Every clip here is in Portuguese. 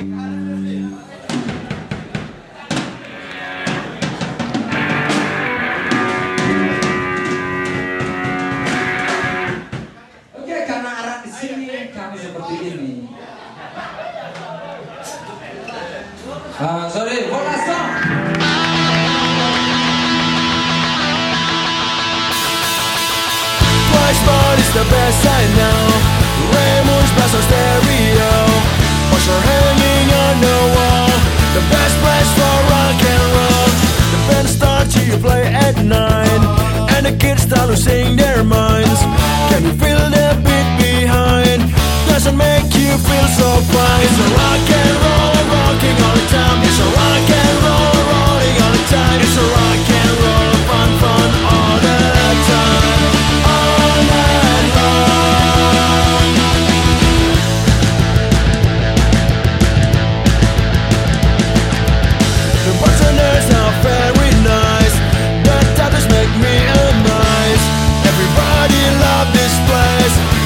Oke, karena arah di sini kami seperti ini. Ah, sorry, bola Pois por esta peça não, lemos braços de at night And the kids start losing their minds Can you feel the beat behind? Doesn't make you feel so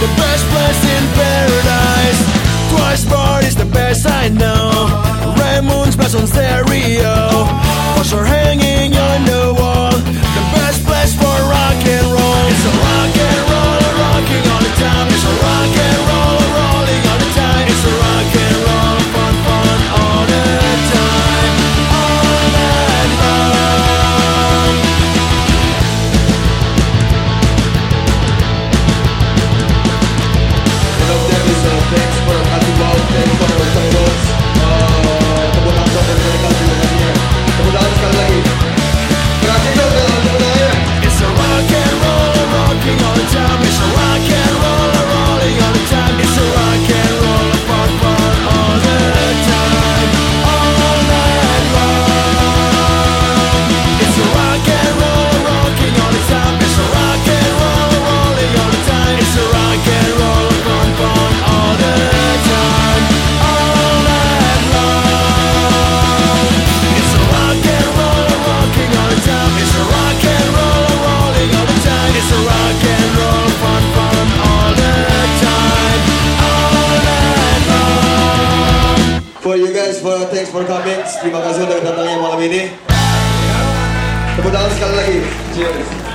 the best place in paradise. Twice bar is the best I know. Red moon's blast on stereo. Watch her hanging. for you guys for thanks for coming. Terima kasih sudah datangnya malam ini. Tepuk tangan sekali lagi. Cheers.